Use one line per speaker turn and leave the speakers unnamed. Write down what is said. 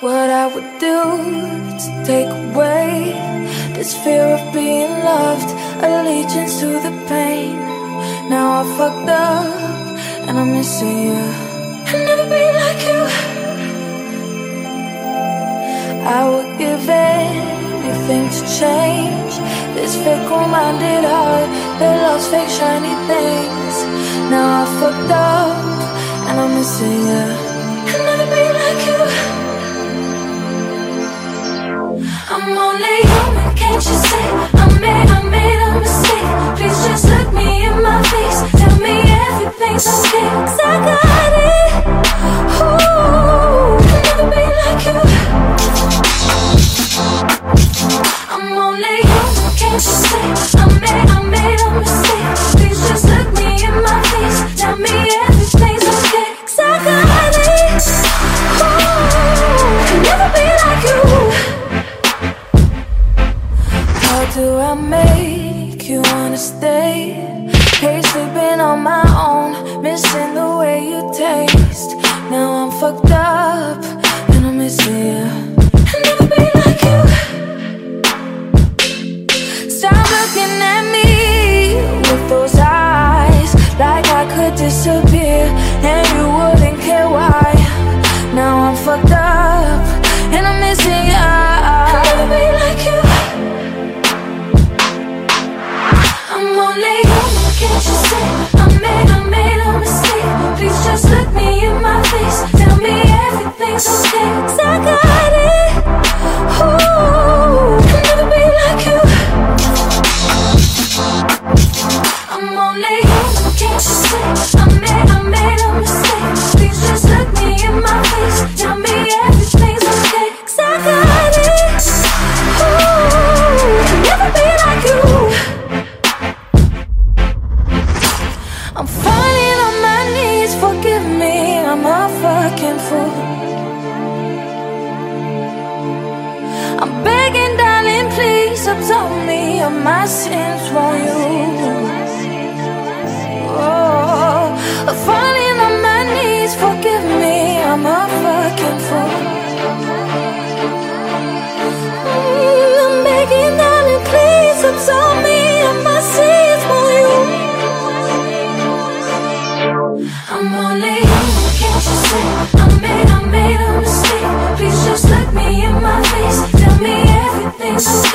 What I would do to take away this fear of being loved, allegiance to the pain. Now I fucked up and I'm missing you. I'd never be like you. I would give anything to change this fickle-minded heart that loves fake shiny things. Now I fucked up and I'm missing you. I make you wanna stay? Hate sleeping on my own, missing the way you taste. Now I'm fucked up and I'm missing you. I'll never be like you. Stop looking at me. lonely. I'm a fucking fool. I'm begging, darling, please absolve me of my sins for you. Oh, falling on my knees, forgive me. I'm a fucking fool. I'm begging, darling, please absolve me of my sins for you. I'm only. Please just look me in my face, tell me everything.